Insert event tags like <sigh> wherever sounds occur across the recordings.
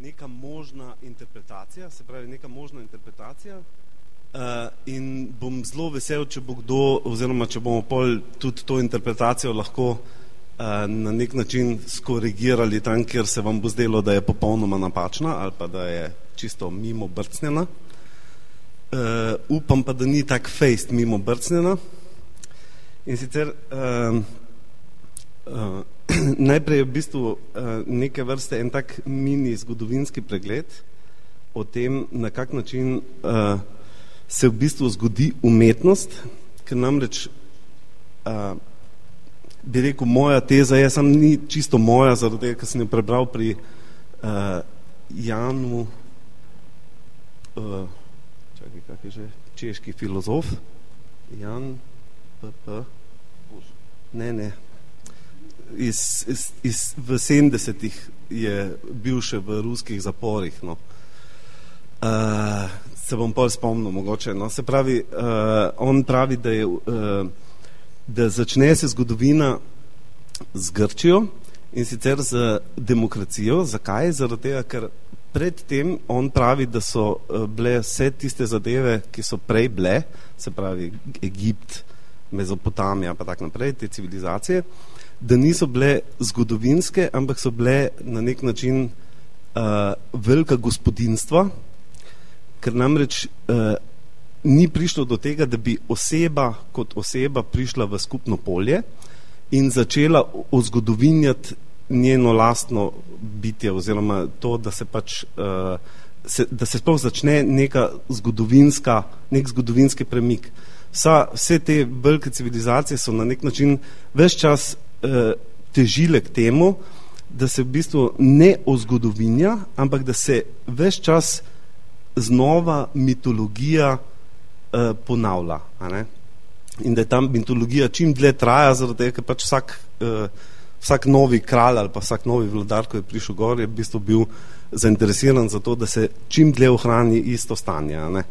neka možna interpretacija, se pravi neka možna interpretacija uh, in bom zelo vesel, če bo kdo oziroma če bomo pol tudi to interpretacijo lahko uh, na nek način skorigirali tam, kjer se vam bo zdelo, da je popolnoma napačna ali pa da je čisto mimo brcnjena. Uh, upam pa, da ni tak fejst mimo brcnjena. In sicer uh, uh, <clears throat> najprej je v bistvu uh, neke vrste en tak mini zgodovinski pregled o tem, na kak način uh, se v bistvu zgodi umetnost, ker namreč uh, bi rekel, moja teza je, sam ni čisto moja, zaradi tega, ker sem jo prebral pri uh, Janu, uh, čakaj, kak je že, češki filozof, Jan P. P. Ne, ne, iz, iz, iz, v 70-ih je bil še v ruskih zaporih. No. Uh, se bom pol spomnil, mogoče. No. Se pravi, uh, on pravi, da, je, uh, da začne se zgodovina z Grčijo in sicer z demokracijo. Zakaj? Zaradi tega, ker predtem on pravi, da so uh, bile vse tiste zadeve, ki so prej bile, se pravi Egipt, Mezopotamija, pa tako naprej, te civilizacije, da niso bile zgodovinske, ampak so bile na nek način uh, velika gospodinstva, ker namreč uh, ni prišlo do tega, da bi oseba kot oseba prišla v skupno polje in začela ozgodovinjati njeno lastno bitje oziroma to, da se pač uh, se, da se sploh začne neka zgodovinska, nek zgodovinski premik. Vsa, vse te velike civilizacije so na nek način več čas eh, težile k temu, da se v bistvu ne ozgodovinja, ampak da se več čas znova mitologija eh, ponavlja. In da je tam mitologija čim dlje traja, zaradi tega, ker pač vsak, eh, vsak novi kralj ali pa vsak novi vladar, ko je prišel gor, je v bistvu bil zainteresiran za to, da se čim dlje ohrani isto stanje. Ne?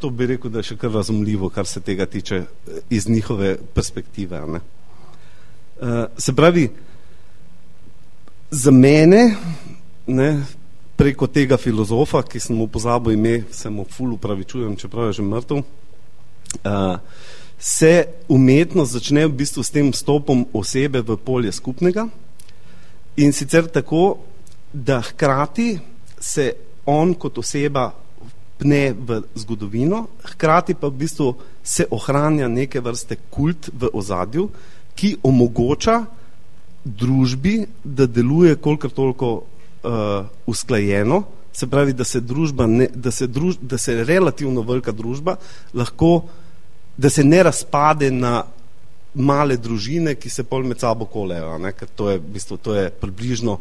to bi rekel, da je še kar razumljivo, kar se tega tiče eh, iz njihove perspektive. Ne? Uh, se pravi, za mene, ne, preko tega filozofa, ki sem mu pozabil ime, se mu ful upravičujem, čeprav je že mrtev, uh, se umetnost začne v bistvu s tem stopom osebe v polje skupnega. In sicer tako, da hkrati se on kot oseba pne v zgodovino, hkrati pa v bistvu se ohranja neke vrste kult v ozadju, ki omogoča družbi, da deluje kolikor toliko uh, usklajeno, se pravi, da se, družba ne, da, se druž, da se relativno velika družba lahko, da se ne razpade na male družine, ki se pol med sabo kolejo, ne? ker to je, v bistvu, to je približno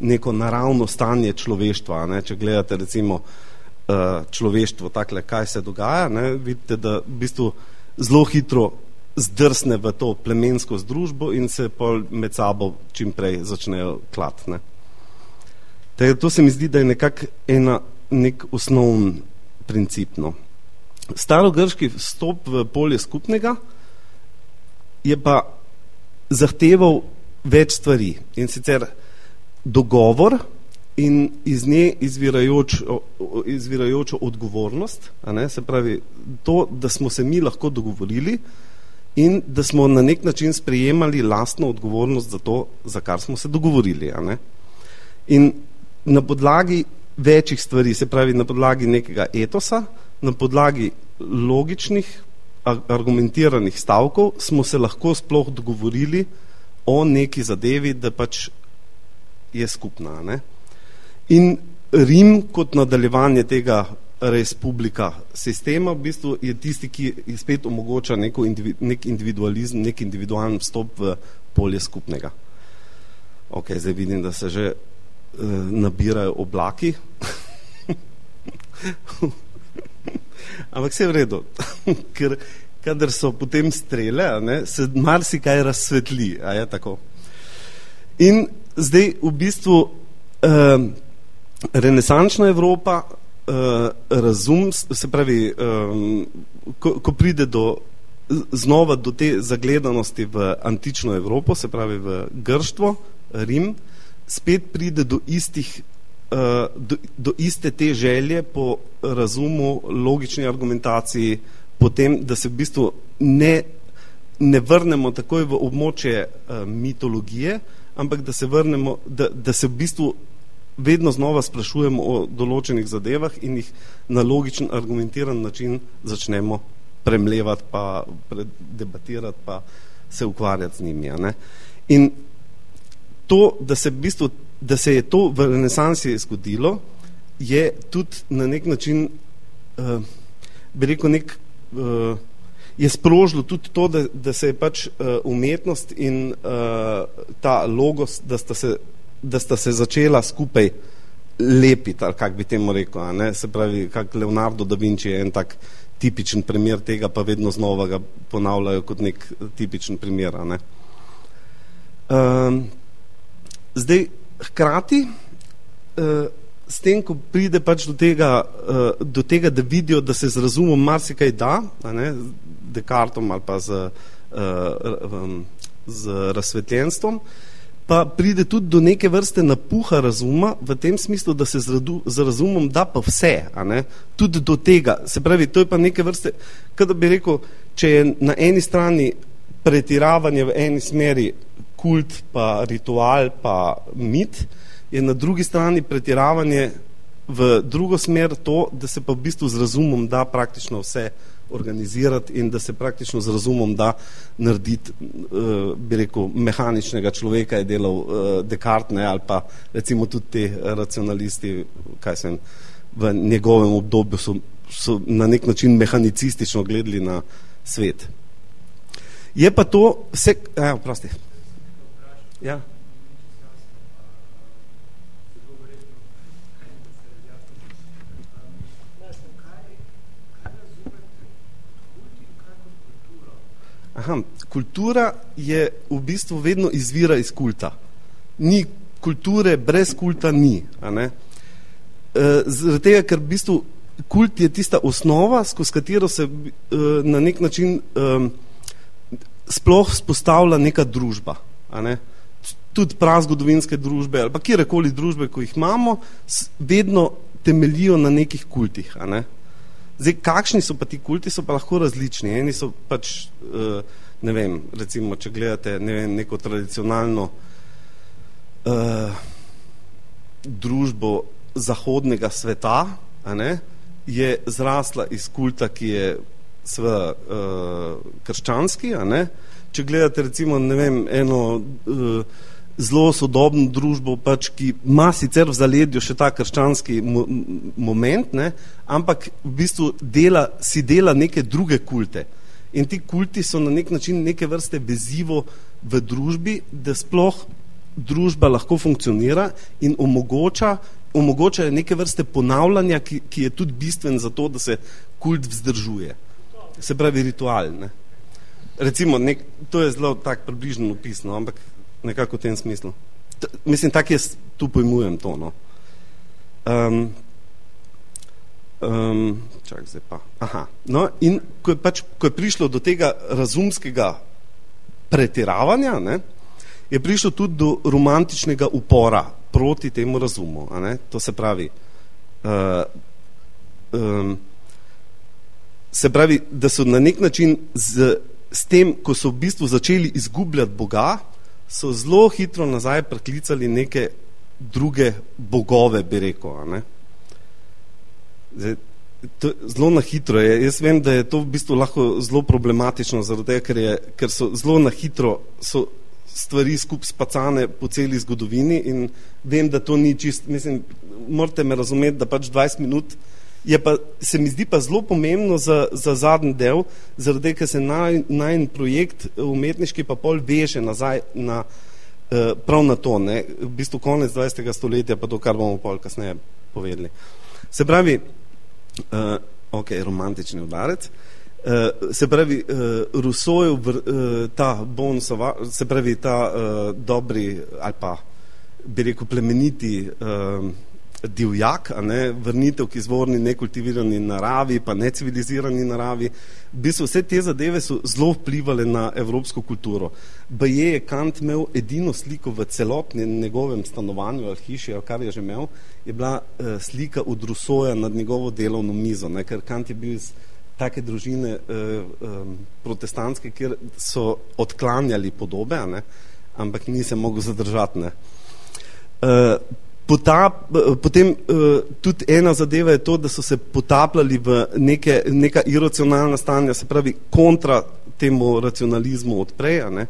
neko naravno stanje človeštva. Ne? Če gledate recimo uh, človeštvo, takle, kaj se dogaja, ne, vidite, da v bistvu zelo hitro zdrsne v to plemensko združbo in se pol med sabo čim prej začnejo klat. Ne. To se mi zdi, da je nekak ena, nek osnovn princip. No. Starogrški vstop v polje skupnega je pa zahteval več stvari in sicer dogovor, in iz nje izvirajoč, izvirajočo odgovornost, a ne, se pravi to, da smo se mi lahko dogovorili in da smo na nek način sprejemali lastno odgovornost za to, za kar smo se dogovorili. In na podlagi večjih stvari, se pravi na podlagi nekega etosa, na podlagi logičnih, argumentiranih stavkov, smo se lahko sploh dogovorili o neki zadevi, da pač je skupna. Ne. In Rim kot nadaljevanje tega respublika sistema v bistvu je tisti, ki spet omogoča neko individu, nek individualizem, nek individualen vstop v polje skupnega. Ok, zdaj vidim, da se že uh, nabirajo oblaki. <laughs> Ampak vse je v redu, <laughs> ker kadar so potem strele, ne, se marsikaj razsvetli, a je tako. In zdaj v bistvu uh, renesančna Evropa razum, se pravi, um, ko, ko pride do, znova do te zagledanosti v antično Evropo, se pravi v grštvo, Rim, spet pride do istih do, do iste te želje po razumu, logični argumentaciji, potem, da se v bistvu ne, ne vrnemo takoj v območje uh, mitologije, ampak da se vrnemo, da, da se v bistvu vedno znova sprašujemo o določenih zadevah in jih na logičen, argumentiran način začnemo premlevati, pa debatirati, pa se ukvarjati z njimi. Ne? In to, da se, v bistvu, da se je to v renesansi zgodilo, je tudi na nek način, uh, bi rekel, nek, uh, je sprožilo tudi to, da, da se je pač uh, umetnost in uh, ta logos, da sta se da sta se začela skupaj lepiti, ali kako bi temu rekel. Se pravi, kak Leonardo da Vinci je en tak tipičen primer tega, pa vedno znova ga ponavljajo kot nek tipičen primer. Ne? Um, zdaj, hkrati, uh, s tem, ko pride pač do tega, uh, do tega, da vidijo, da se z razumom marsikaj da, ne, z Descartom ali pa z, uh, um, z razsvetljenstvom, uh, pa pride tudi do neke vrste napuha razuma, v tem smislu, da se z, radu, z razumom da pa vse, a ne? tudi do tega. Se pravi, to je pa neke vrste, kada bi rekel, če je na eni strani pretiravanje v eni smeri kult, pa ritual, pa mit, je na drugi strani pretiravanje v drugo smer to, da se pa v bistvu z razumom da praktično vse organizirati in da se praktično z razumom da narediti, uh, bi rekel, mehaničnega človeka je delal uh, Descartes ne, ali pa recimo tudi te racionalisti, kaj sem, v njegovem obdobju so, so na nek način mehanicistično gledali na svet. Je pa to vse, ja, prosti. Ja. Aha, kultura je v bistvu vedno izvira iz kulta. Ni kulture, brez kulta ni. E, zaradi tega, ker v bistvu kult je tista osnova, skozi katero se e, na nek način e, sploh spostavlja neka družba. Ne? Tudi prazgodovinske družbe ali pa kjerekoli družbe, ko jih imamo, vedno temelijo na nekih kultih. Ne? Zdaj, kakšni so pa ti kulti, so pa lahko različni. Eni so pač, uh, ne vem, recimo, če gledate ne vem, neko tradicionalno uh, družbo zahodnega sveta, ne, je zrasla iz kulta, ki je seveda uh, krščanski. Če gledate recimo, ne vem, eno uh, zelo sodobno družbo, pač, ki ima sicer v zaledju še ta krščanski mo moment, ne, ampak v bistvu dela, si dela neke druge kulte. In ti kulti so na nek način neke vrste vezivo v družbi, da sploh družba lahko funkcionira in omogoča, omogoča neke vrste ponavljanja, ki, ki je tudi bistven za to, da se kult vzdržuje. Se pravi ritual. Ne. Recimo, nek, to je zelo tak približno opisno, ampak nekako v tem smislu. T mislim, tako jaz tu pojmujem to. No. Um, um, čak, zdaj pa. Aha. No, in ko je, pač, ko je prišlo do tega razumskega pretiravanja, ne, je prišlo tudi do romantičnega upora proti temu razumu. A ne. To se pravi, uh, um, se pravi, da so na nek način z, s tem, ko so v bistvu začeli izgubljati Boga, so zelo hitro nazaj preklicali neke druge bogove, bi rekel. Ne? Zdaj, to, zelo na hitro je. Jaz vem, da je to v bistvu lahko zelo problematično, tega, ker, je, ker so zelo na hitro so stvari skup spacane po celi zgodovini in vem, da to ni čist, mislim, morate me razumeti, da pač 20 minut je pa, se mi zdi pa zelo pomembno za, za zadnji del, zaradi ker se naj, najn projekt umetniški pa pol veže nazaj na, eh, prav na to, ne, v bistvu konec 20. stoletja, pa to, kar bomo pol kasneje povedali. Se pravi, uh, ok, romantični udarec, uh, se pravi, uh, Rusojev, uh, ta bonusova, se pravi, ta uh, dobri ali pa, bi rekel, plemeniti uh, divjak, ne, vrnitev k izvorni nekultivirani naravi, pa necivilizirani naravi. V bistvu vse te zadeve so zelo vplivali na evropsko kulturo. Baje je Kant imel edino sliko v celotnem njegovem stanovanju ali hiši, ali kar je že imel, je bila uh, slika od Rusoja nad njegovo delovno mizo, ne, ker Kant je bil iz take družine uh, um, protestantske, kjer so odklanjali podobe, ne, ampak ni se mogel zadržati. Ne. Uh, potap, potem uh, tudi ena zadeva je to, da so se potapljali v neke, neka iracionalna stanja, se pravi kontra temu racionalizmu odprej. Ne?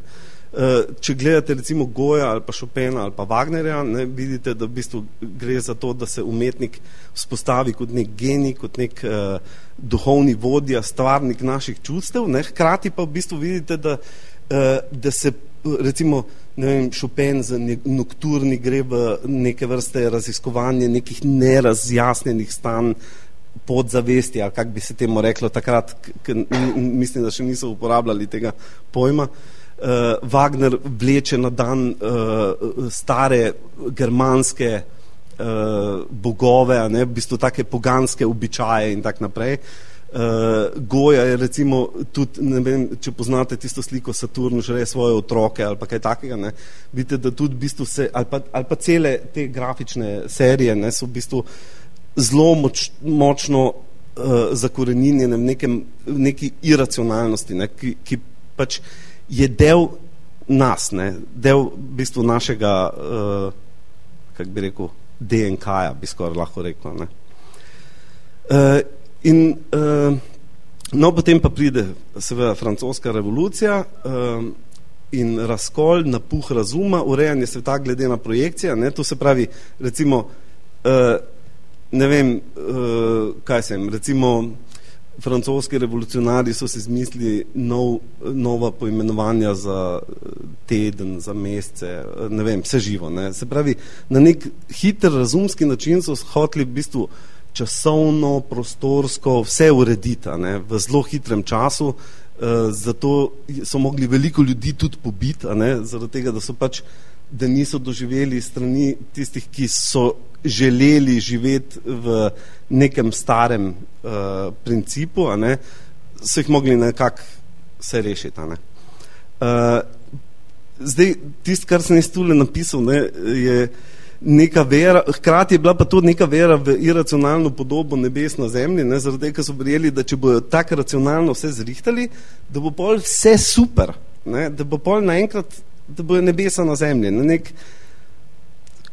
Uh, če gledate recimo Goja ali pa Chopina ali pa Wagnerja, ne, vidite, da v bistvu gre za to, da se umetnik vzpostavi kot nek genij, kot nek uh, duhovni vodja, stvarnik naših čustev, ne, hkrati pa v bistvu vidite, da, uh, da se recimo ne vem, Chopin za nokturni gre v neke vrste raziskovanje nekih nerazjasnjenih stanj podzavesti, ali kako bi se temu reklo takrat, mislim, da še niso uporabljali tega pojma. Uh, Wagner vleče na dan uh, stare germanske uh, bogove, ne, v bistvu take poganske običaje in tako naprej. Uh, Uh, Goja je recimo tudi, ne vem, če poznate tisto sliko Saturn, žre svoje otroke ali pa kaj takega, ne, vidite, da tudi v bistvu se, ali pa, ali pa cele te grafične serije, ne, so v bistvu zelo moč, močno uh, zakorenjene v nekem, neki iracionalnosti, ne, ki, ki pač je del nas, ne, del v bistvu našega, uh, kak bi rekel, DNK-ja, bi skoraj lahko rekel, ne. Uh, In uh, no, potem pa pride seveda francoska revolucija uh, in razkol, napuh razuma, urejanje sveta glede na projekcije, ne, to se pravi, recimo, uh, ne vem, uh, kaj sem, recimo, francoski revolucionari so se zmislili nov, nova poimenovanja za teden, za mesece, ne vem, vse živo, ne, se pravi, na nek hiter razumski način so hoteli v bistvu uh, časovno, prostorsko, vse urediti ne, v zelo hitrem času. Uh, zato so mogli veliko ljudi tudi pobiti, zaradi tega, da so pač, da niso doživeli strani tistih, ki so želeli živeti v nekem starem uh, principu, ne, so jih mogli nekako se rešiti. Ne. Uh, zdaj, tisto, kar sem jaz tule napisal, ne, je uh, neka vera, hkrati je bila pa tudi neka vera v iracionalno podobo nebes na zemlji, ne, zaradi tega so prijeli, da če bojo tako racionalno vse zrihtali, da bo pol vse super, ne, da bo pol naenkrat, da bojo nebesa na zemlji. Ne, nek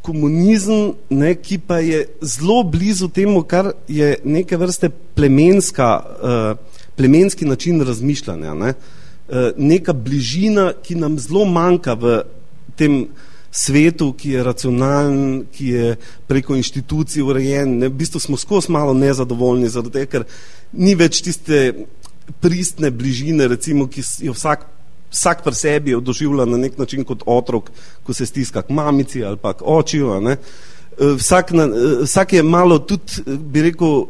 komunizem, ne, ki pa je zelo blizu temu, kar je neke vrste plemenska, uh, plemenski način razmišljanja, ne, uh, neka bližina, ki nam zelo manjka v tem svetu, ki je racionalen, ki je preko inštitucij urejen. Ne? V bistvu smo skozi malo nezadovoljni, zato ker ni več tiste pristne bližine, recimo, ki jo vsak, vsak pri sebi doživlja na nek način kot otrok, ko se stiska k mamici ali pa k očiju. Ne? Vsak, na, vsak je malo tudi, bi rekel,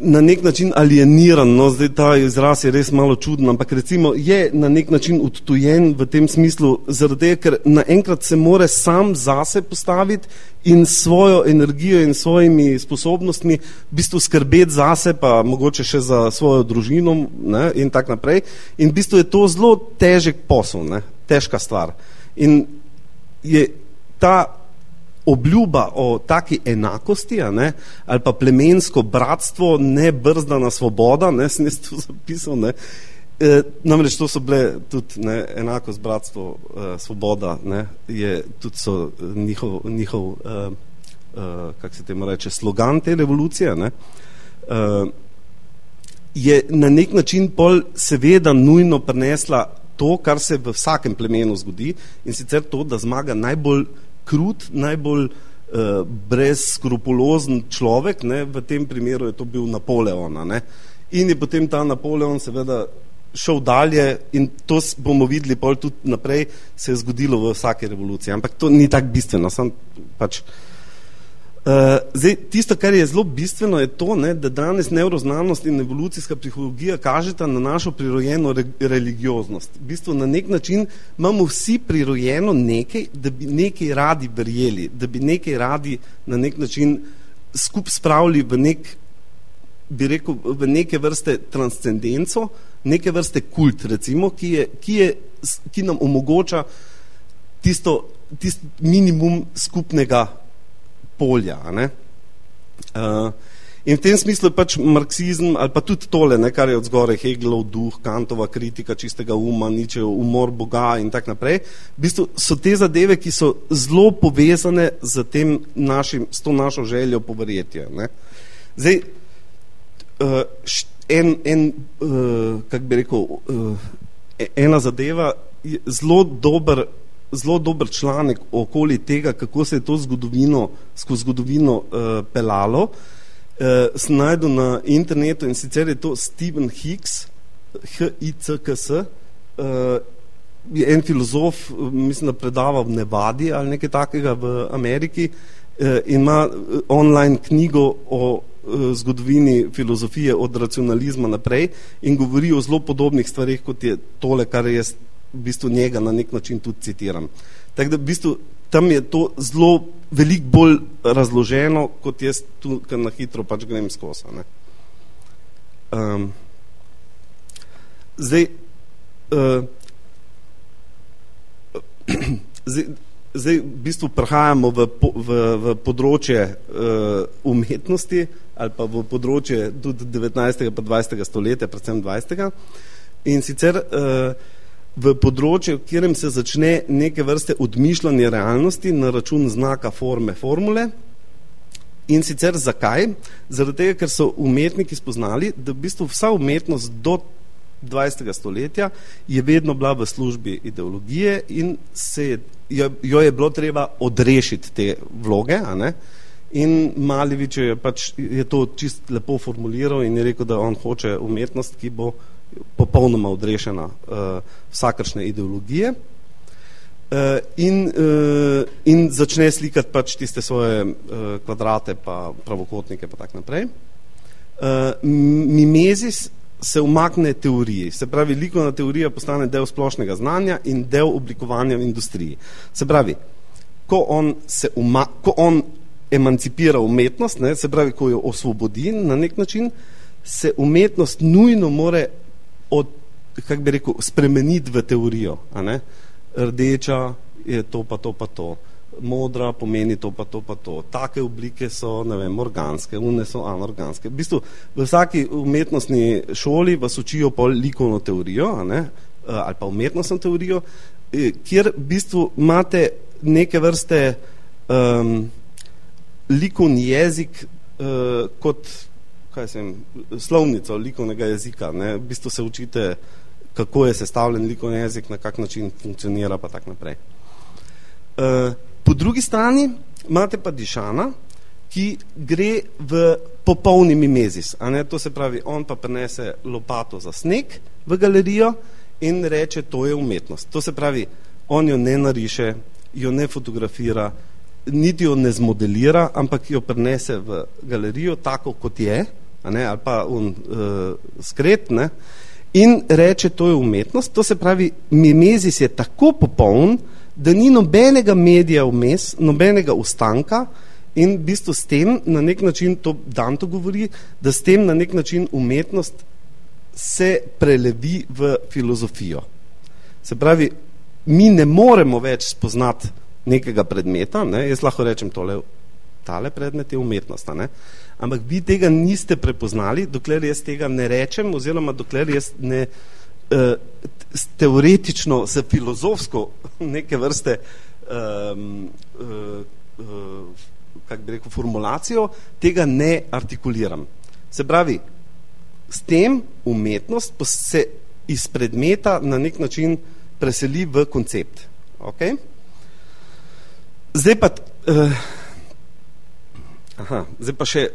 na nek način alieniran, no zdaj ta izraz je res malo čuden, ampak recimo je na nek način odtujen v tem smislu, zaradi ker naenkrat se more sam zase postaviti in svojo energijo in svojimi sposobnostmi v bistvu skrbeti zase, pa mogoče še za svojo družino ne, in tak naprej. In v bistvu je to zelo težek posel, ne, težka stvar. In je ta obljuba o taki enakosti ne, ali pa plemensko bratstvo, ne brzdana svoboda, ne, sem jaz to zapisal, ne, e, namreč to so bile tudi ne, enakost, bratstvo, e, svoboda, ne, je tudi so njihov, njihov e, e, kak se temu reče, slogan te revolucije, ne, e, je na nek način pol seveda nujno prenesla to, kar se v vsakem plemenu zgodi in sicer to, da zmaga najbolj krut, najbolj uh, brezskrupulozen človek, ne, v tem primeru je to bil Napoleon. Ne. In je potem ta Napoleon seveda šel dalje in to bomo videli pol tudi naprej, se je zgodilo v vsake revoluciji. Ampak to ni tako bistveno, sem pač. Uh, zdaj, tisto, kar je zelo bistveno, je to, ne, da danes neuroznanost in evolucijska psihologija kažeta na našo prirojeno re, religioznost. V bistvu na nek način imamo vsi prirojeno nekaj, da bi nekaj radi verjeli, da bi nekaj radi na nek način skup spravili v nek, bi rekel, v neke vrste transcendenco, neke vrste kult, recimo, ki, je, ki, je, ki nam omogoča tisto, tisto minimum skupnega polja. Uh, in v tem smislu je pač marksizem ali pa tudi tole, ne, kar je od zgore Hegelov duh, Kantova kritika čistega uma, niče umor Boga in tak naprej, v bistvu so te zadeve, ki so zelo povezane z, tem našim, s to našo željo po verjetje. Ne. Zdaj, uh, en, en uh, kak bi rekel, uh, ena zadeva, zelo dober zelo dober članek okoli tega, kako se je to zgodovino, skozi zgodovino uh, pelalo. Uh, sem najdel na internetu in sicer je to Stephen Hicks, H-I-C-K-S, uh, je en filozof, mislim, da predava v Nevadi ali nekaj takega v Ameriki uh, in ima online knjigo o zgodovini filozofije od racionalizma naprej in govori o zelo podobnih stvarih, kot je tole, kar jaz v bistvu njega na nek način tudi citiram. Tako da v bistvu tam je to zelo veliko bolj razloženo, kot jaz tu, na hitro pač grem skozi. Um, zdaj, uh, <clears throat> zdaj, zdaj v bistvu prehajamo v, v, v področje uh, umetnosti ali pa v področje tudi 19. pa 20. stoletja, predvsem 20. In sicer uh, v področju, v katerem se začne neke vrste odmišljanje realnosti na račun znaka forme formule. In sicer zakaj? Zaradi tega, ker so umetniki spoznali, da v bistvu vsa umetnost do 20. stoletja je vedno bila v službi ideologije in se je, jo, jo je bilo treba odrešiti te vloge. A ne? In Malevič je, pač, je to čist lepo formuliral in je rekel, da on hoče umetnost, ki bo popolnoma odrešena uh, vsakršne ideologije uh, in, uh, in začne slikati pač tiste svoje uh, kvadrate pa pravokotnike pa tak naprej. Uh, mimezis se umakne teoriji, se pravi, likovna teorija postane del splošnega znanja in del oblikovanja v industriji. Se pravi, ko on, se uma, ko on emancipira umetnost, ne, se pravi, ko jo osvobodi na nek način, se umetnost nujno more od, kak bi rekel, spremeniti v teorijo. A ne? Rdeča je to pa to pa to. Modra pomeni to pa to pa to. Take oblike so, ne vem, organske, une so anorganske. V bistvu v vsaki umetnostni šoli vas učijo pol likovno teorijo, a ne? ali pa umetnostno teorijo, e, kjer v bistvu imate neke vrste um, likovni jezik uh, kot kaj sem, slovnico likovnega jezika. Ne? V bistvu se učite, kako je sestavljen likovni jezik, na kak način funkcionira, pa tak naprej. Uh, po drugi strani imate pa Dišana, ki gre v popolni mimezis. A ne? To se pravi, on pa prenese lopato za sneg v galerijo in reče, to je umetnost. To se pravi, on jo ne nariše, jo ne fotografira, niti jo ne zmodelira, ampak jo prenese v galerijo tako, kot je, ne, ali pa un, uh, skret, ne, in reče, to je umetnost. To se pravi, mimezis je tako popoln, da ni nobenega medija vmes, nobenega ustanka in v bistvu s tem na nek način, to Danto govori, da s tem na nek način umetnost se prelevi v filozofijo. Se pravi, mi ne moremo več spoznati nekega predmeta, ne, jaz lahko rečem tole, tale predmet je umetnost, ne, ampak vi tega niste prepoznali, dokler jaz tega ne rečem, oziroma dokler jaz ne uh, teoretično, se filozofsko <laughs> neke vrste um, uh, uh, kak bi rekel, formulacijo, tega ne artikuliram. Se pravi, s tem umetnost se iz predmeta na nek način preseli v koncept. Okay? Zdaj pa uh, aha, zdaj pa še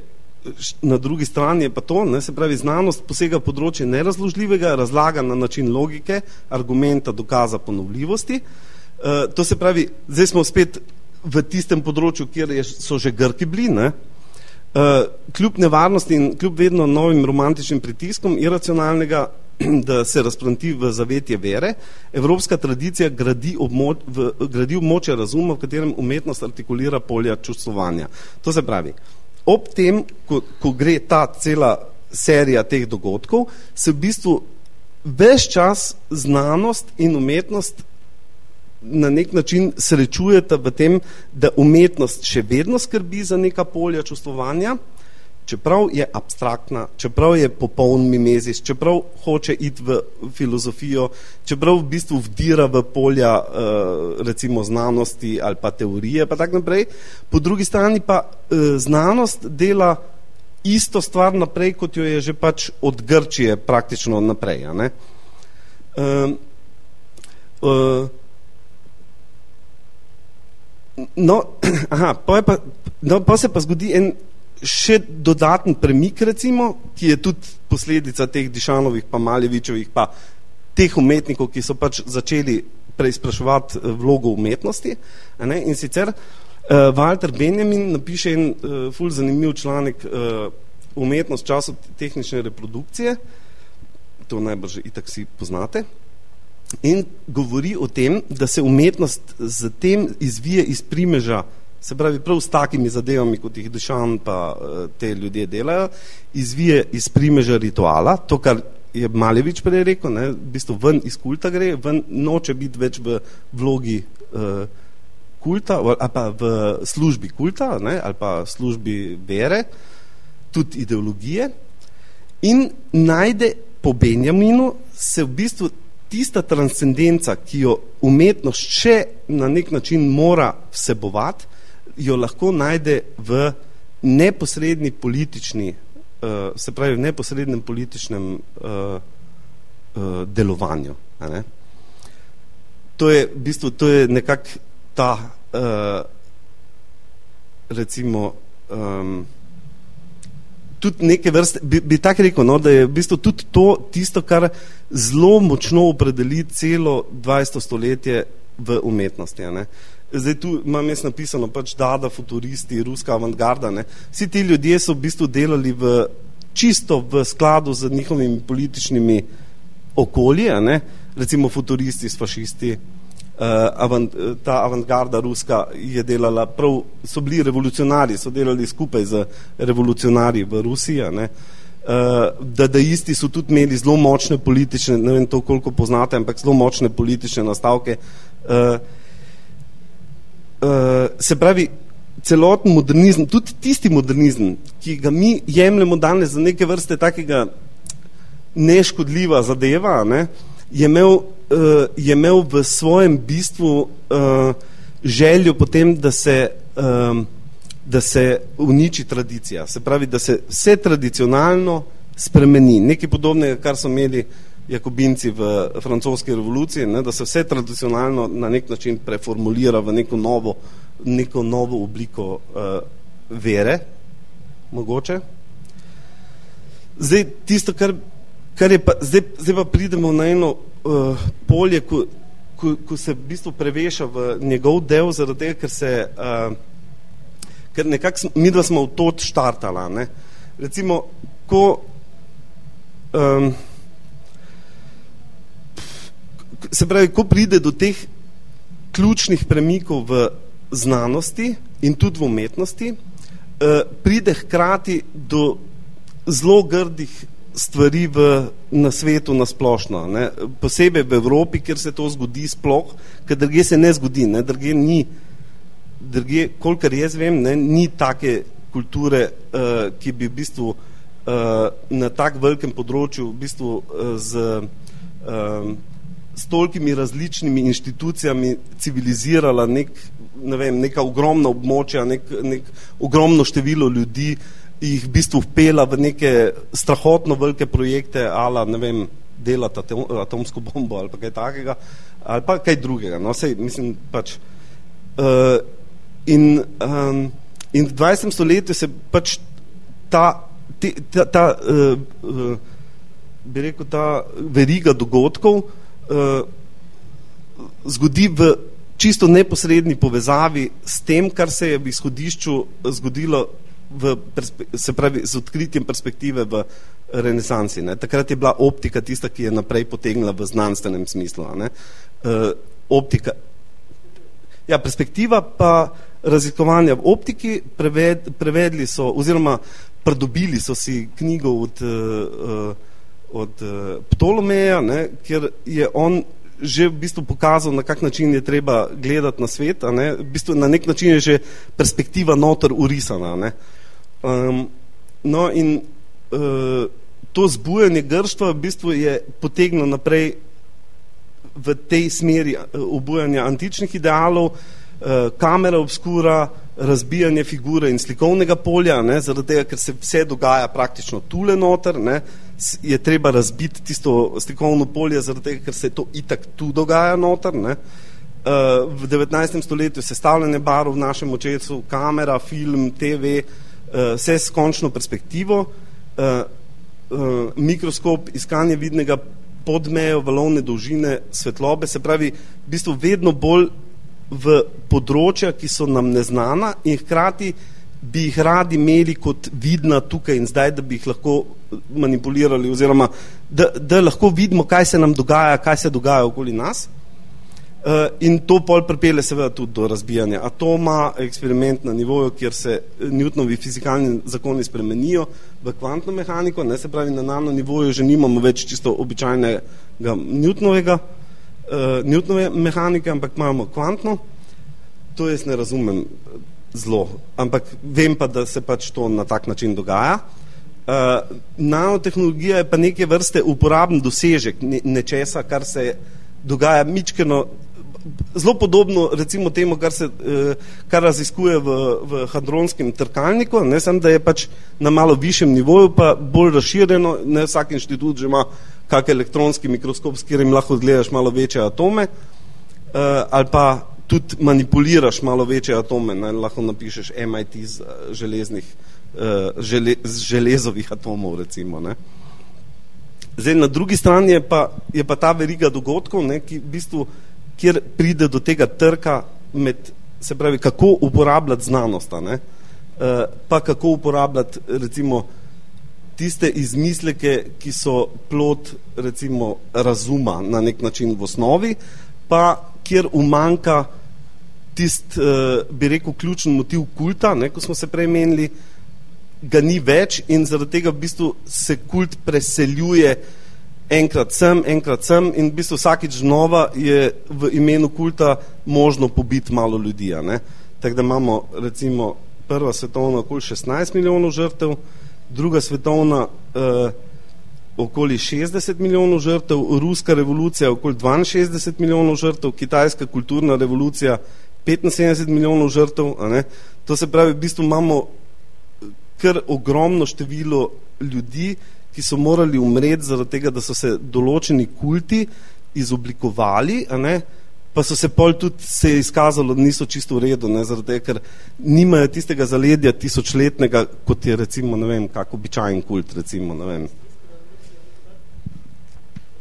na drugi strani je pa to, ne, se pravi, znanost posega področje nerazložljivega, razlaga na način logike, argumenta, dokaza ponovljivosti. Uh, to se pravi, zdaj smo spet v tistem področju, kjer je, so že Grki bili, ne, uh, kljub nevarnosti in kljub vedno novim romantičnim pritiskom iracionalnega, <clears throat> da se razplanti v zavetje vere, evropska tradicija gradi, območ, v, gradi območje razuma, v katerem umetnost artikulira polja čustvovanja. To se pravi, ob tem, ko, ko gre ta cela serija teh dogodkov, se v bistvu ves čas znanost in umetnost na nek način srečujete v tem, da umetnost še vedno skrbi za neka polja čustvovanja, čeprav je abstraktna, čeprav je popoln mimezis, čeprav hoče iti v filozofijo, čeprav v bistvu vdira v polja uh, recimo znanosti ali pa teorije, pa tako naprej. Po drugi strani pa uh, znanost dela isto stvar naprej, kot jo je že pač od Grčije praktično naprej. A ne? Uh, uh, No, <clears throat> aha, pa, pa, no, pa se pa zgodi en še dodaten premik, recimo, ki je tudi posledica teh Dišanovih, pa Maljevičevih, pa teh umetnikov, ki so pač začeli preizpraševati eh, vlogo umetnosti. Ne? In sicer uh, Walter Benjamin napiše en uh, ful zanimiv članek uh, umetnost času tehnične reprodukcije, to najbrž itak si poznate, in govori o tem, da se umetnost z tem izvije iz primeža, se pravi prav s takimi zadevami, kot jih Dušan pa eh, te ljudje delajo, izvije iz primeža rituala, to, kar je Malevič prej rekel, ne, v bistvu ven iz kulta gre, ven noče biti več v vlogi uh, kulta, ali pa v službi kulta, ne, ali pa službi vere, tudi ideologije, in najde po Benjaminu se v bistvu tista transcendenca, ki jo umetnost še na nek način mora vsebovati, jo lahko najde v neposredni politični, uh, se pravi v neposrednem političnem uh, uh, delovanju. Ne? To je v bistvu, to je nekak ta uh, recimo um, tudi neke vrste, bi, bi tako rekel, no, da je v bistvu tudi to tisto, kar zelo močno opredeli celo 20. stoletje v umetnosti. Ne. Zdaj tu imam jaz napisano pač Dada, futuristi, ruska avantgarda. Ne. Vsi ti ljudje so v bistvu delali v, čisto v skladu z njihovimi političnimi okolji, ne. recimo futuristi s fašisti, uh, avant, ta avantgarda ruska je delala, prav so bili revolucionari, so delali skupaj z revolucionarji v Rusiji, ne. Uh, da, da isti so tudi imeli zelo močne politične, ne vem to koliko poznate, ampak zelo močne politične nastavke. Uh, se pravi, celoten modernizem, tudi tisti modernizem, ki ga mi jemljemo danes za neke vrste takega neškodljiva zadeva, ne, je imel uh, je imel v svojem bistvu uh, željo potem, da se, um, da se uniči tradicija. Se pravi, da se vse tradicionalno spremeni. Nekaj podobnega, kar so imeli jakobinci v francoski revoluciji, ne, da se vse tradicionalno na nek način preformulira v neko novo, neko novo obliko uh, vere, mogoče. Zdaj, tisto, kar, kar je pa, zdaj, zdaj pa pridemo na eno uh, polje, ko, ko, ko se v bistvu preveša v njegov del, zaradi tega, ker se, uh, ker nekako mi dva smo v to štartala, ne. Recimo, ko um, se pravi, ko pride do teh ključnih premikov v znanosti in tudi v umetnosti, uh, pride hkrati do zelo grdih stvari v, na svetu nasplošno. Ne. Posebej v Evropi, kjer se to zgodi sploh, ker druge se ne zgodi, ne. druge ni, druge, kolikor jaz vem, ne, ni take kulture, uh, ki bi v bistvu uh, na tak velikem področju v bistvu uh, z, um, s tolkimi različnimi inštitucijami civilizirala nek, ne vem, neka ogromna območja, nek, nek ogromno število ljudi, uh, jih v bistvu vpela v neke strahotno velike projekte, ala, ne vem, delati atomsko bombo ali pa kaj takega, ali pa kaj drugega. No, sej, mislim, pač, uh, in, um, in v 20. stoletju se pač ta, te, ta, ta uh, uh, bi rekel, ta veriga dogodkov uh, zgodi v čisto neposredni povezavi s tem, kar se je v izhodišču zgodilo v, se pravi, z odkritjem perspektive v renesansi. Ne. Takrat je bila optika tista, ki je naprej potegnila v znanstvenem smislu. Ne. Uh, optika. Ja, perspektiva pa razlikovanja v optiki preved, prevedli so oziroma pridobili so si knjigo od, uh, od uh, Ptolomeja, ne, kjer je on že v bistvu pokazal, na kak način je treba gledati na svet, a ne, v bistvu na nek način je že perspektiva noter urisana. Ne. Um, no in uh, to zbujanje grštva v bistvu je potegnilo naprej v tej smeri obujanja antičnih idealov, uh, kamera obskura, razbijanje figure in slikovnega polja, ne, zaradi tega, ker se vse dogaja praktično tule noter, ne, je treba razbiti tisto slikovno polje, zaradi tega, ker se to itak tu dogaja noter. Ne. Uh, v 19. stoletju sestavljanje barov v našem očesu, kamera, film, TV, uh, vse s končno perspektivo, mikroskop, iskanje vidnega podmejo valovne dolžine svetlobe, se pravi, v bistvu vedno bolj v področja, ki so nam neznana in hkrati bi jih radi imeli kot vidna tukaj in zdaj, da bi jih lahko manipulirali oziroma da, da lahko vidimo, kaj se nam dogaja, kaj se dogaja okoli nas. Uh, in to pol pripelje seveda tudi do razbijanja atoma, eksperiment na nivoju, kjer se Newtonovi fizikalni zakoni spremenijo v kvantno mehaniko, ne se pravi na nano nivoju že nimamo več čisto običajnega Newtonovega, uh, Newtonove mehanike, ampak imamo kvantno. To jaz ne razumem zelo, ampak vem pa, da se pač to na tak način dogaja. Uh, nanotehnologija je pa neke vrste uporaben dosežek nečesa, kar se dogaja mičkeno, zelo podobno recimo temu, kar se uh, kar raziskuje v, v hadronskem trkalniku, ne sem, da je pač na malo višjem nivoju, pa bolj razširjeno, ne vsak inštitut že ima kak elektronski mikroskop, s katerim lahko gledaš malo večje atome, uh, ali pa tudi manipuliraš malo večje atome, ne, lahko napišeš MIT z uh, železnih, uh, žele, z železovih atomov, recimo. Ne. Zdaj, na drugi strani je pa, je pa ta veriga dogodkov, ne, ki v bistvu, kjer pride do tega trka med, se pravi, kako uporabljati znanost, ne, uh, pa kako uporabljati, recimo, tiste izmisleke, ki so plot recimo razuma na nek način v osnovi, pa kjer umanka tist, uh, bi rekel, ključen motiv kulta, ne, ko smo se prej menili, ga ni več in zaradi tega v bistvu se kult preseljuje enkrat sem, enkrat sem in v bistvu vsakič znova je v imenu kulta možno pobiti malo ljudi. Tako da imamo recimo prva svetovna okoli 16 milijonov žrtev, druga svetovna eh, okoli 60 milijonov žrtev, ruska revolucija okoli 62 milijonov žrtev, kitajska kulturna revolucija 75 milijonov žrtev. To se pravi, v bistvu imamo kar ogromno število ljudi, ki so morali umreti zaradi tega, da so se določeni kulti izoblikovali, a ne, pa so se pol tudi se je izkazalo, da niso čisto v redu, ne, zaradi ker nimajo tistega zaledja tisočletnega, kot je recimo, ne vem, kak običajen kult, recimo, ne vem.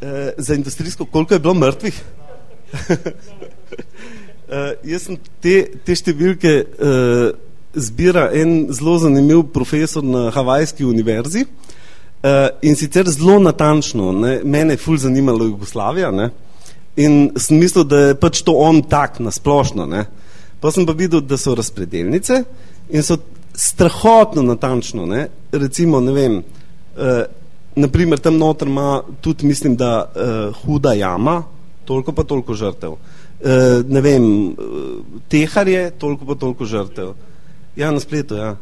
E, za industrijsko, koliko je bilo mrtvih? <laughs> e, jaz sem te, te številke e, zbira en zelo zanimiv profesor na Havajski univerzi e, in sicer zelo natančno, ne, mene je ful zanimalo Jugoslavija, ne, In sem mislil, da je pač to on tak na splošno. Ne. Pa sem pa videl, da so razpredelnice in so strahotno natančno. Ne. Recimo, ne vem, eh, naprimer tam noter ima tudi, mislim, da eh, huda jama, toliko pa toliko žrtev. Eh, ne vem, eh, tehar je, toliko pa toliko žrtev. Ja, na spletu, ja.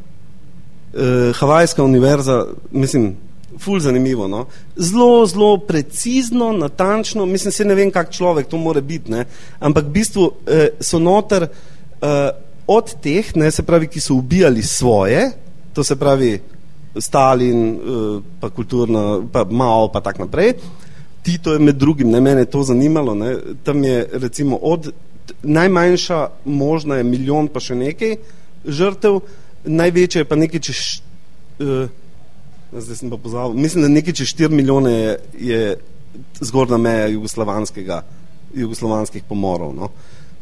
Eh, Havajska univerza, mislim, ful zanimivo. No? Zelo, zelo precizno, natančno, mislim, se ne vem, kak človek to more biti, ne? ampak v bistvu eh, so noter eh, od teh, ne, se pravi, ki so ubijali svoje, to se pravi Stalin, eh, pa kulturno, pa Mao, pa tak naprej, Tito je med drugim, ne, mene je to zanimalo, ne, tam je recimo od najmanjša možna je milijon pa še nekaj žrtev, največja je pa nekaj češ eh, zdaj sem pa pozabil, mislim, da nekaj čez 4 milijone je, je zgornja meja jugoslovanskega, jugoslovanskih pomorov. No.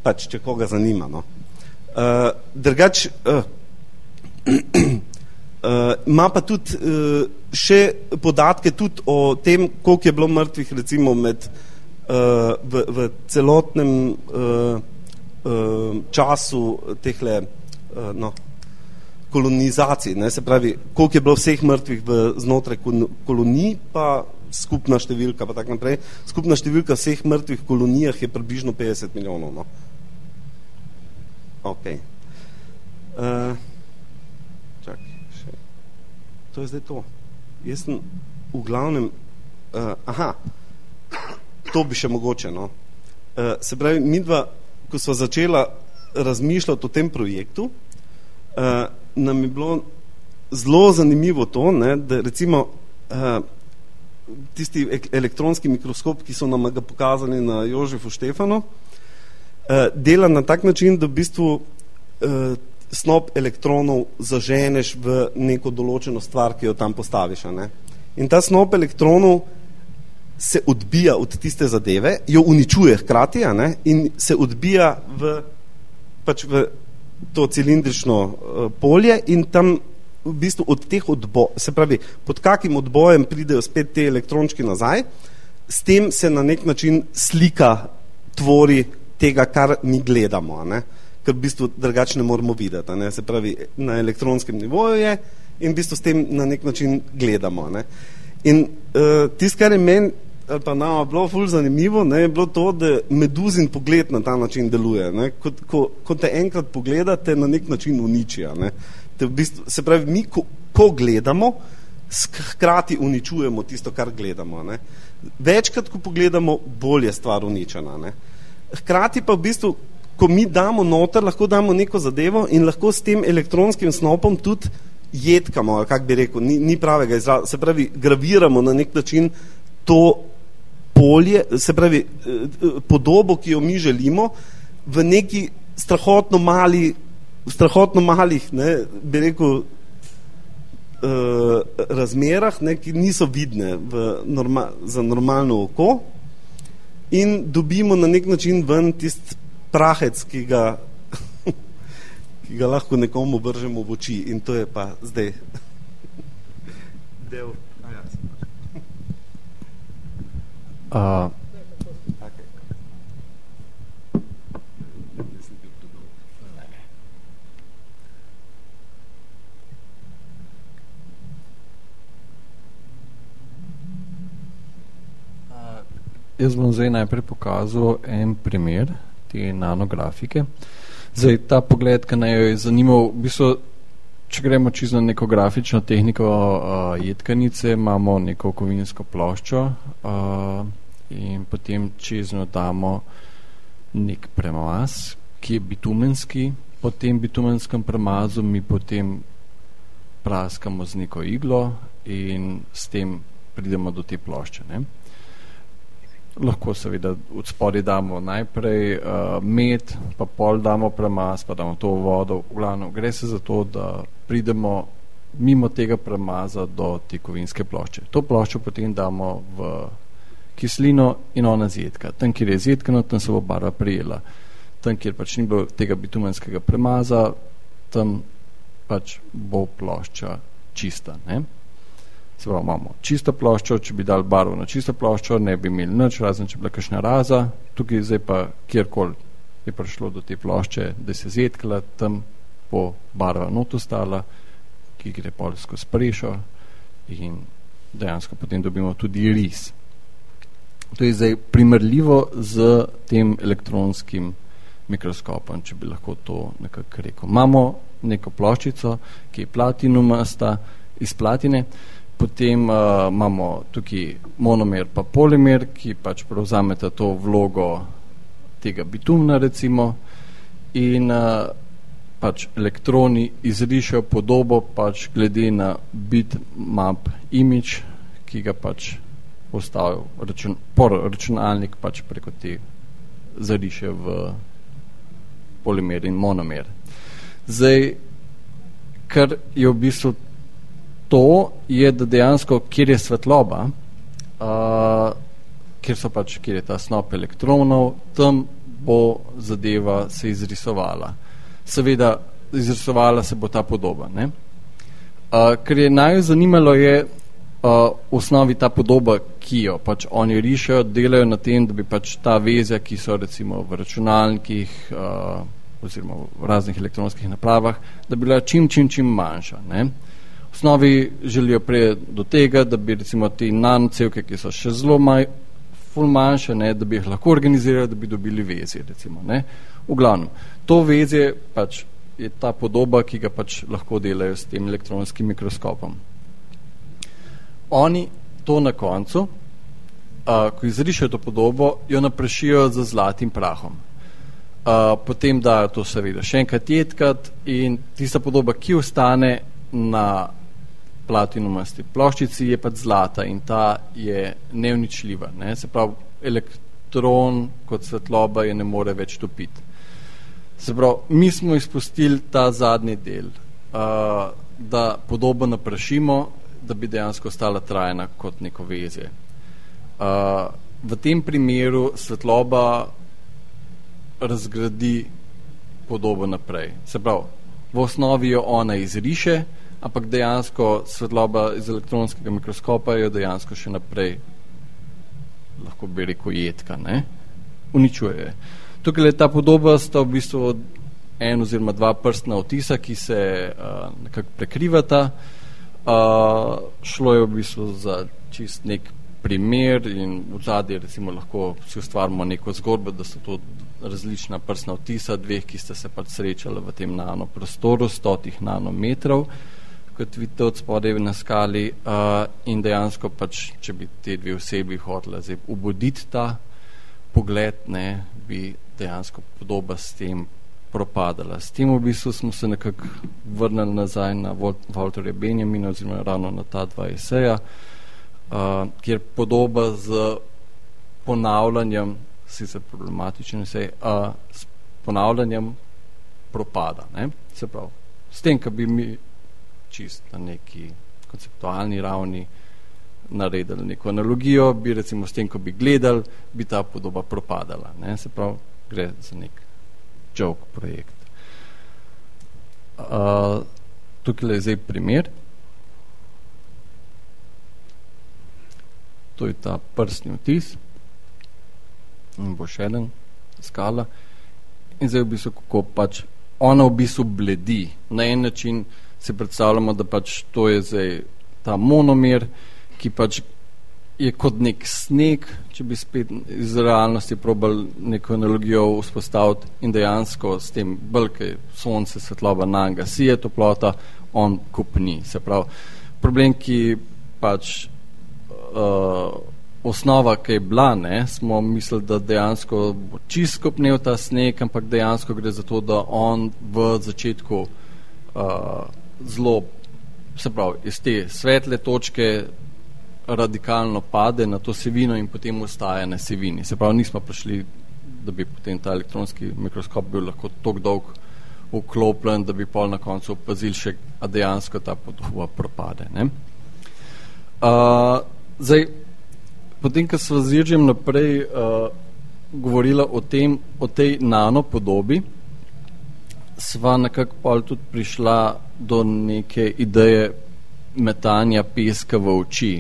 pač, če koga zanima. No. Uh, drugač, uh, uh, ima pa tudi uh, še podatke tudi o tem, koliko je bilo mrtvih recimo med, uh, v, v celotnem uh, uh, času tehle uh, no, kolonizacij, ne, se pravi, koliko je bilo vseh mrtvih v, znotraj kolonij, pa skupna številka, pa tako naprej. Skupna številka vseh mrtvih kolonijah je približno 50 milijonov. No. Ok. Uh, čak, še. To je zdaj to. Jaz sem v glavnem, uh, aha, to bi še mogoče, no. Uh, se pravi, mi dva, ko smo začela razmišljati o tem projektu, uh, nam je bilo zelo zanimivo to, ne, da recimo uh, tisti elektronski mikroskop, ki so nam ga pokazali na Jožefu Štefanu, uh, dela na tak način, da v bistvu uh, snop elektronov zaženeš v neko določeno stvar, ki jo tam postaviš. Ne. In ta snop elektronov se odbija od tiste zadeve, jo uničuje hkrati ne, in se odbija v, pač v to cilindrično uh, polje in tam v bistvu od teh odbojev, se pravi, pod kakim odbojem pridejo spet te elektrončki nazaj, s tem se na nek način slika tvori tega, kar mi gledamo, ne? ker v bistvu drugače ne moramo videti. Ne? Se pravi, na elektronskem nivoju je in v bistvu s tem na nek način gledamo. Ne? In uh, tisto, kar je meni ali pa nama bilo ful zanimivo, ne, je bilo to, da meduzin pogled na ta način deluje. Ne. Ko, ko, ko te enkrat pogledate, na nek način uničijo. Ne. Te v bistvu, se pravi, mi ko, ko gledamo, hkrati uničujemo tisto, kar gledamo. Ne. Večkrat, ko pogledamo, bolje stvar uničena. Ne. Hkrati pa v bistvu, ko mi damo noter, lahko damo neko zadevo in lahko s tem elektronskim snopom tudi jedkamo, kak bi rekel, ni, ni pravega izraza, se pravi, graviramo na nek način to polje, se pravi, eh, podobo, ki jo mi želimo, v neki strahotno mali, strahotno malih, ne, bi rekel, Uh, razmerah, ne, ki niso vidne v norma, za normalno oko in dobimo na nek način ven tist prahec, ki ga, <laughs> ki ga lahko nekomu vržemo v oči in to je pa zdaj <laughs> del Uh, Jaz bom zdaj najprej pokazal en primer te nanografike. Zdaj, ta pogled, ki naj jo je zanimal, v bistvu, če gremo čisto na neko grafično tehniko uh, jedkanice, imamo neko kovinsko ploščo, uh, in potem čez njo damo nek premaz, ki je bitumenski, po tem bitumenskem premazu mi potem praskamo z neko iglo in s tem pridemo do te plošče. Ne? Lahko seveda od spodi damo najprej uh, med, pa pol damo premaz, pa damo to vodo. V glavno, gre se za to, da pridemo mimo tega premaza do te kovinske plošče. To ploščo potem damo v kislino in ona zjedka. Tam, kjer je zjedkano, tam se bo barva prijela. Tam, kjer pač ni bilo tega bitumenskega premaza, tam pač bo plošča čista. Ne? Se pravi, imamo čisto ploščo, če bi dal barvo na čisto ploščo, ne bi imeli nič, razen če bila kakšna raza, tukaj zdaj pa kjerkoli je prišlo do te plošče, da se zjedkala, tam bo barva not ostala, ki gre pol skozi prešo in dejansko potem dobimo tudi ris. To je zdaj primerljivo z tem elektronskim mikroskopom, če bi lahko to nekako rekel. Imamo neko ploščico, ki je platinumasta iz platine, potem uh, imamo tukaj monomer pa polimer, ki pač prevzameta to vlogo tega bitumna recimo in uh, pač elektroni izrišajo podobo pač glede na bitmap image, ki ga pač postavil račun, por računalnik pač preko te zariše v polimer in monomer. Zdaj, kar je v bistvu to, je, da dejansko, kjer je svetloba, uh, kjer so pač, kjer je ta snop elektronov, tam bo zadeva se izrisovala. Seveda, izrisovala se bo ta podoba. Ne? Uh, kar je naj zanimalo je uh, v osnovi ta podoba, ki jo pač oni rišajo, delajo na tem, da bi pač ta vezja, ki so recimo v računalnikih uh, oziroma v raznih elektronskih napravah, da bi bila čim, čim, čim manjša. Ne? V osnovi želijo prej do tega, da bi recimo te nanocevke, ki so še zelo maj, ful manjše, ne, da bi jih lahko organizirali, da bi dobili vezje, recimo, ne. V glavnem, to vezje pač je ta podoba, ki ga pač lahko delajo s tem elektronskim mikroskopom. Oni to na koncu, a, ko izrišajo to podobo, jo naprašijo z zlatim prahom. A, potem dajo to seveda še enkrat jedkat in tista podoba, ki ostane na platinumasti ploščici je pač zlata in ta je neuničljiva. Ne? Se pravi, elektron kot svetloba je ne more več topiti. Se pravi, mi smo izpustili ta zadnji del, uh, da podobo naprašimo, da bi dejansko ostala trajna kot neko vezje. Uh, v tem primeru svetloba razgradi podobo naprej. Se pravi, v osnovi jo ona izriše, ampak dejansko svetloba iz elektronskega mikroskopa je dejansko še naprej lahko bi rekel jedka, ne? uničuje. Tukaj je ta podoba sta v bistvu en oziroma dva prstna otisa, ki se uh, nekako prekrivata. Uh, šlo je v bistvu za čist nek primer in v zadnji recimo lahko si ustvarimo neko zgodbo, da so to različna prstna otisa dveh, ki ste se pač srečali v tem nanoprostoru, stotih nanometrov. Kot vidite od spodaj na skali uh, in dejansko pač, če bi te dve osebi hotela zdaj uboditi ta pogled, ne, bi dejansko podoba s tem propadala. S tem v bistvu smo se nekako vrnili nazaj na Walterja Benjamina oziroma ravno na ta dva eseja, uh, kjer podoba z ponavljanjem, sicer problematičen esej, uh, s ponavljanjem propada. Ne? Se pravi, s tem, ko bi mi čist na neki konceptualni ravni naredili neko analogijo, bi recimo s tem, ko bi gledali, bi ta podoba propadala. Ne? Se pravi, gre za nek joke projekt. Uh, tukaj je zdaj primer. To je ta prstni vtis. In bo še eden skala. In zdaj v bistvu, kako pač ona v bistvu bledi. Na en način si predstavljamo, da pač to je zdaj ta monomer, ki pač je kot nek sneg, če bi spet iz realnosti probal neko analogijo vzpostaviti in dejansko s tem bolj, sonce, svetloba nanga, si je toplota, on kupni. Se pravi, problem, ki pač uh, osnova, ki je bila, ne, smo mislili, da dejansko bo čist skupnil ta sneg, ampak dejansko gre za to, da on v začetku uh, zelo, se pravi, iz te svetle točke radikalno pade na to sevino in potem ustaje na sevini. Se pravi, nismo prišli, da bi potem ta elektronski mikroskop bil lahko tok dolg vklopljen, da bi pol na koncu opazili še, a dejansko ta podoba propade. Ne? Uh, zdaj, potem, ko smo z naprej uh, govorila o, tem, o tej nano podobi, sva nekako pol tudi prišla do neke ideje metanja peska v oči,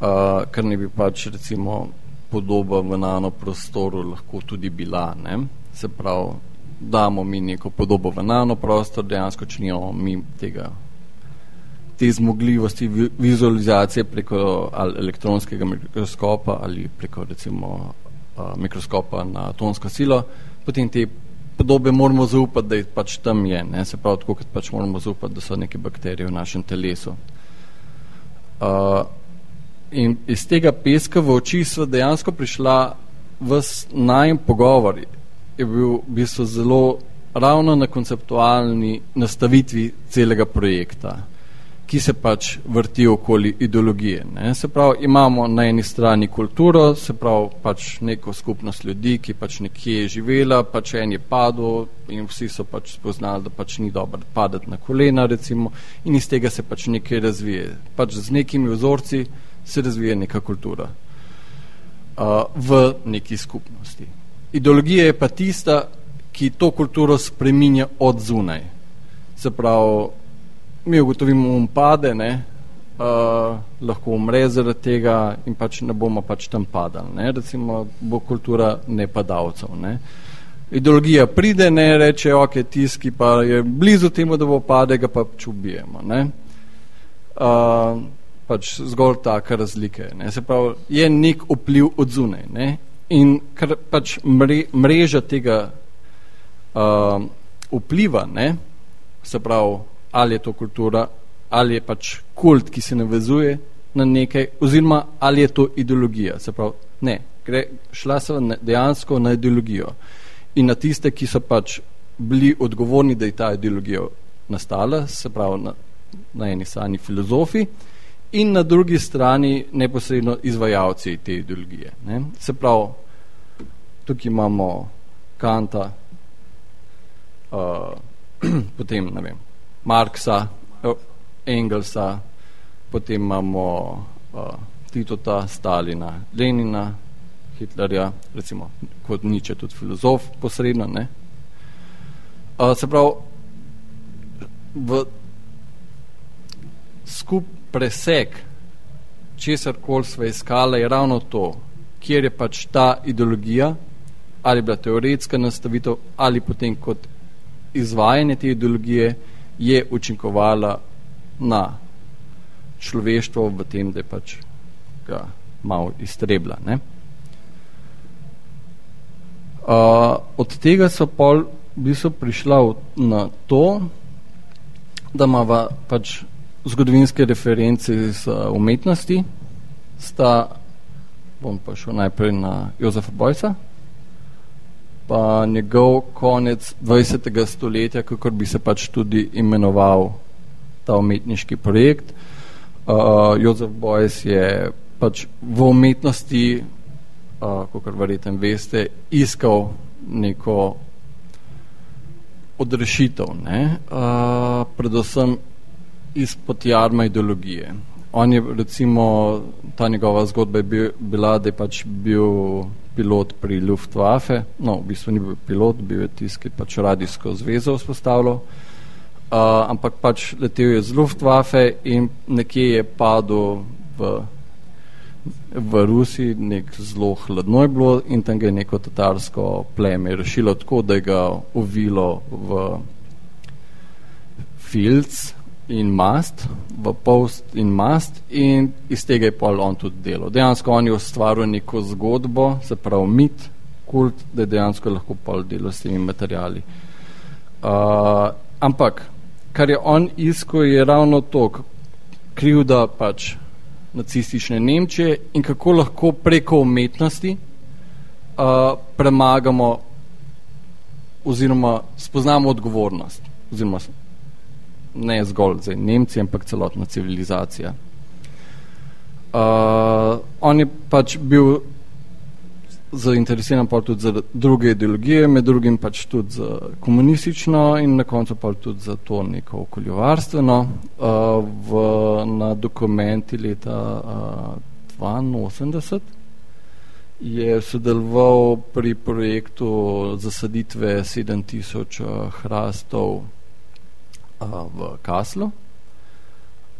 uh, kar ne bi pač recimo podoba v nano prostoru lahko tudi bila. Ne? Se pravi, damo mi neko podobo v nano prostor, dejansko če nimamo mi tega te zmogljivosti vizualizacije preko ali elektronskega mikroskopa ali preko recimo uh, mikroskopa na atomsko silo, potem te podobe moramo zaupati, da je pač tam je. Ne? Se pravi, tako kot pač moramo zaupati, da so neke bakterije v našem telesu. Uh, in iz tega peska v oči so dejansko prišla v najem pogovor. Je bil v bistvu zelo ravno na konceptualni nastavitvi celega projekta ki se pač vrti okoli ideologije. Ne. Se pravi, imamo na eni strani kulturo, se pravi pač neko skupnost ljudi, ki pač nekje je živela, pač en je padel in vsi so pač spoznali, da pač ni dobro padati na kolena recimo in iz tega se pač nekaj razvije. Pač z nekimi vzorci se razvije neka kultura uh, v neki skupnosti. Ideologija je pa tista, ki to kulturo spreminja od zunaj. Se pravi, mi ugotovimo umpade, ne, uh, lahko umre zaradi tega in pač ne bomo pač tam padali. Ne. Recimo, bo kultura nepadalcev. Ne. Ideologija pride, ne reče, ok, tiski pa je blizu temu, da bo pade, ga pa čubijemo. Ne. Uh, pač zgolj taka razlike. Ne. Se pravi, je nek vpliv od zunaj. Ne. In ker pač mre, mreža tega uh, vpliva, ne, se pravi, ali je to kultura, ali je pač kult, ki se navezuje na nekaj, oziroma ali je to ideologija. Se pravi, ne, gre, šla se dejansko na ideologijo in na tiste, ki so pač bili odgovorni, da je ta ideologija nastala, se pravi, na, na eni strani filozofi in na drugi strani neposredno izvajalci te ideologije. Ne. Se pravi, tukaj imamo Kanta, uh, <clears throat> potem, ne vem, Marksa, Engelsa, potem imamo uh, Titota, Stalina, Lenina, Hitlerja, recimo kot Niče, tudi filozof posredno. Ne? Uh, se pravi, v skup presek, česar kol sva iskala, je ravno to, kjer je pač ta ideologija, ali bila teoretska nastavitev, ali potem kot izvajanje te ideologije je učinkovala na človeštvo v tem, da je pač ga malo iztrebla. Ne? Uh, od tega so pol v bistvu prišla v, na to, da ima pač zgodovinske reference iz uh, umetnosti, sta, bom pa šel najprej na Jozefa Bojsa, pa njegov konec 20. stoletja, kakor bi se pač tudi imenoval ta umetniški projekt. Uh, Jozef Bojs je pač v umetnosti, uh, kakor verjetno veste, iskal neko odrešitev, ne? Uh, predvsem izpod jarma ideologije. On je recimo, ta njegova zgodba je bila, da je pač bil pilot pri Luftwaffe, no, v bistvu ni bil pilot, bil je tisk, ki pač radijsko zvezo vzpostavljal, uh, ampak pač letel je z Luftwaffe in nekje je padel v, v Rusiji, nek zelo hladno je bilo in tam ga je neko tatarsko pleme rešilo tako, da je ga uvilo v Filc, in mast, v post in mast in iz tega je pol on tudi delal. Dejansko on je ustvaril neko zgodbo, se pravi mit, kult, da je dejansko lahko pol delal s temi materijali. Uh, ampak, kar je on iskal, je ravno to, krivda pač nacistične Nemčije in kako lahko preko umetnosti uh, premagamo oziroma spoznamo odgovornost oziroma ne zgolj zdaj Nemci, ampak celotna civilizacija. Uh, on je pač bil zainteresiran pa tudi za druge ideologije, med drugim pač tudi za komunistično in na koncu pa tudi za to neko okoljovarstveno. Uh, v, na dokumenti leta uh, 82 je sodeloval pri projektu zasaditve 7000 hrastov uh, v Kaslu.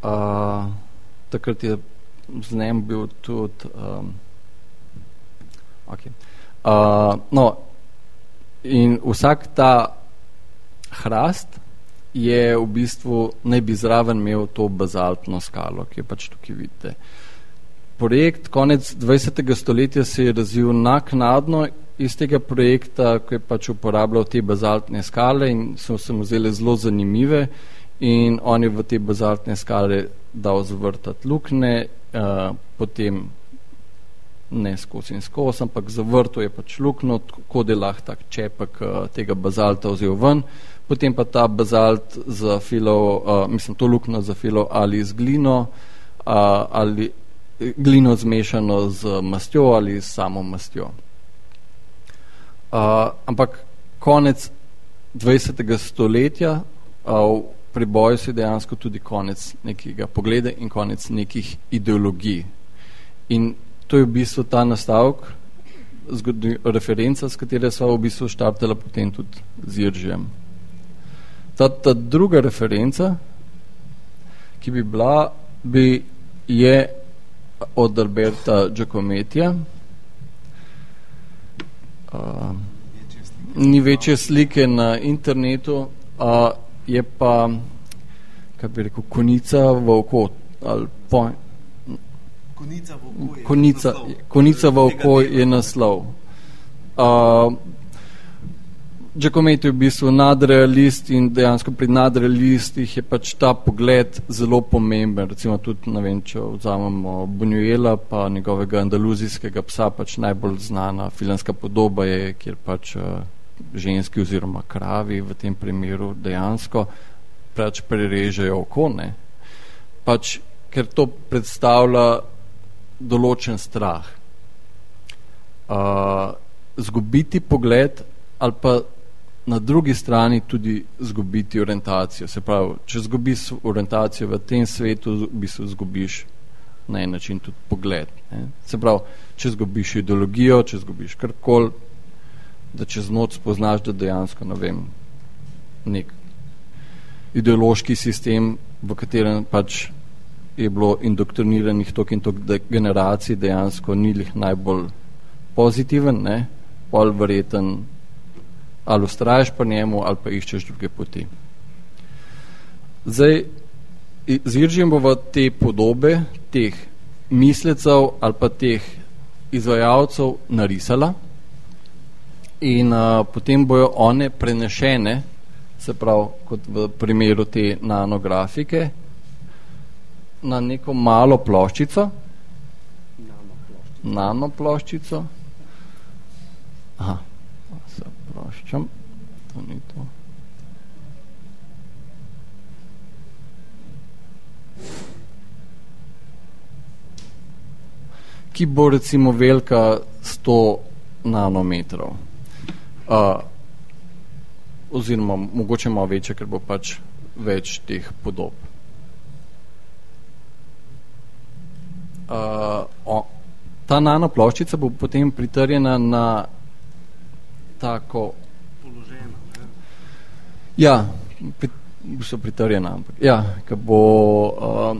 Uh, takrat je z njem bil tudi um, okay. uh, no, in vsak ta hrast je v bistvu naj bi zraven imel to bazaltno skalo, ki je pač tukaj vidite. Projekt konec 20. stoletja se je razvil naknadno iz tega projekta, ko je pač uporabljal te bazaltne skale in so se mu zelo zelo zanimive in on je v te bazaltne skale dal zavrtati lukne, uh, potem ne skozi in skozi, ampak zavrto je pač lukno, tako da je lahko tak čepek uh, tega bazalta vzel ven, potem pa ta bazalt zafilal, uh, mislim, to lukno zafilal ali z glino, uh, ali glino zmešano z mastjo ali s samo mastjo. Uh, ampak konec 20. stoletja uh, pri boju je dejansko tudi konec nekega pogleda in konec nekih ideologij. In to je v bistvu ta nastavek, referenca, s katere sva v bistvu štartala potem tudi z Iržem. Ta, ta druga referenca, ki bi bila, bi je od Alberta Giacometija. Uh, ni večje slike na internetu, uh, je pa, kaj bi rekel, konica v oko, ali po, Konica v oko je konica, naslov. konica v oko je naslov. Uh, Giacometti je v bistvu nadrealist in dejansko pri nadrealistih je pač ta pogled zelo pomemben. Recimo tudi, ne vem, če vzamemo Buñuela pa njegovega andaluzijskega psa, pač najbolj znana filmska podoba je, kjer pač uh, ženski oziroma kravi v tem primeru dejansko pač prerežejo oko, ne. Pač, ker to predstavlja določen strah. Uh, zgubiti pogled ali pa na drugi strani tudi zgubiti orientacijo. Se pravi, če zgubiš orientacijo v tem svetu, v bistvu zgubiš na en način tudi pogled. Ne? Se pravi, če zgubiš ideologijo, če zgubiš karkoli, da čez noč spoznaš, da dejansko, ne vem, nek ideološki sistem, v katerem pač je bilo indoktriniranih tok in tok de generacij, dejansko ni lih najbolj pozitiven, ne, pol verjeten ali ustrajaš pa njemu ali pa iščeš druge poti. Zdaj, z Iržim bova te podobe, teh mislecev ali pa teh izvajalcev narisala in uh, potem bojo one prenešene, se pravi, kot v primeru te nanografike, na neko malo ploščico, nano ploščico. Aha, se proščam, to ni to. Ki bo recimo velika 100 nanometrov. Uh, oziroma mogoče malo večja, ker bo pač več teh podob. Uh, o, ta nanoploščica bo potem pritrjena na tako Položena, ne. Ja, pri, so pritrjena, ampak ja, ki bo uh,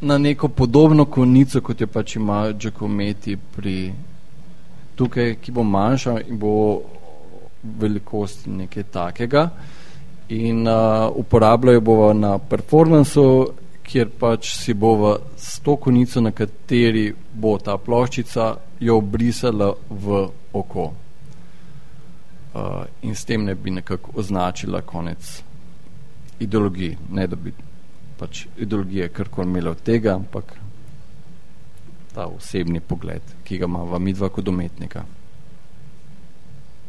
na neko podobno konico, kot jo pač ima Giacometti pri tukaj, ki bo manjša in bo velikost nekaj takega in uh, uporabljajo bova na performansu, kjer pač si bova s to konico, na kateri bo ta ploščica, jo obrisala v oko uh, in s tem ne bi nekako označila konec ideologiji, ne da bi pač ideologije karkoli imela od tega, ampak ta osebni pogled, ki ga ima midva kot umetnika.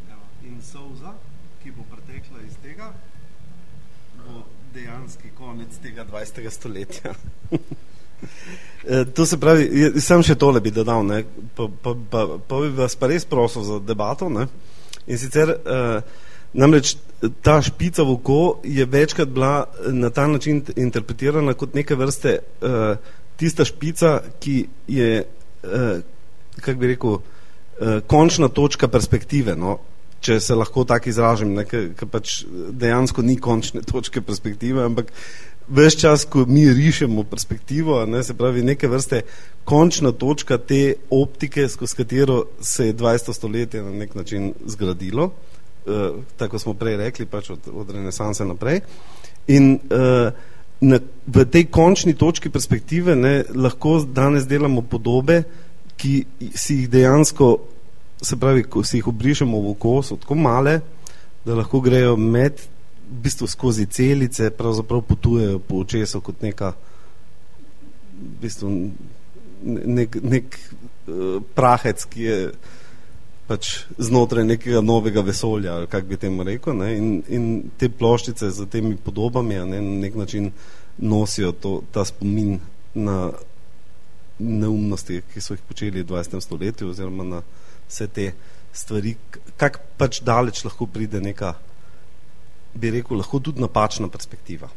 Ja, In solza, ki bo pretekla iz tega, bo dejanski konec tega 20. stoletja. <laughs> Eh, To se pravi, sam še tole bi dodal, ne, pa, pa, pa, pa bi vas pa res prosil za debato. Ne. In sicer uh, namreč ta špica v oko je večkrat bila eh, na ta način interpretirana kot neke vrste uh, tista špica, ki je, uh, kako bi rekel, uh, končna točka perspektive. No. Če se lahko tako izražim, ne, ker pač dejansko ni končne točke perspektive, ampak ves čas, ko mi rišemo perspektivo, ne, se pravi neke vrste končna točka te optike, skozi katero se je 20. stoletje na nek način zgradilo, uh, tako smo prej rekli, pač od, od renesanse naprej. In uh, na, v tej končni točki perspektive ne, lahko danes delamo podobe, ki si jih dejansko, se pravi, ko si jih obrišemo v oko, so tako male, da lahko grejo med v bistvu skozi celice, pravzaprav potujejo po očesu kot neka v bistvu nek, nek uh, prahec, ki je pač znotraj nekega novega vesolja, ali kako bi temu rekel. Ne? In, in te ploščice z temi podobami ne, na nek način nosijo to, ta spomin na neumnosti, ki so jih počeli v 20. stoletju, oziroma na vse te stvari, kako pač daleč lahko pride neka, bi rekel, lahko tudi napačna perspektiva.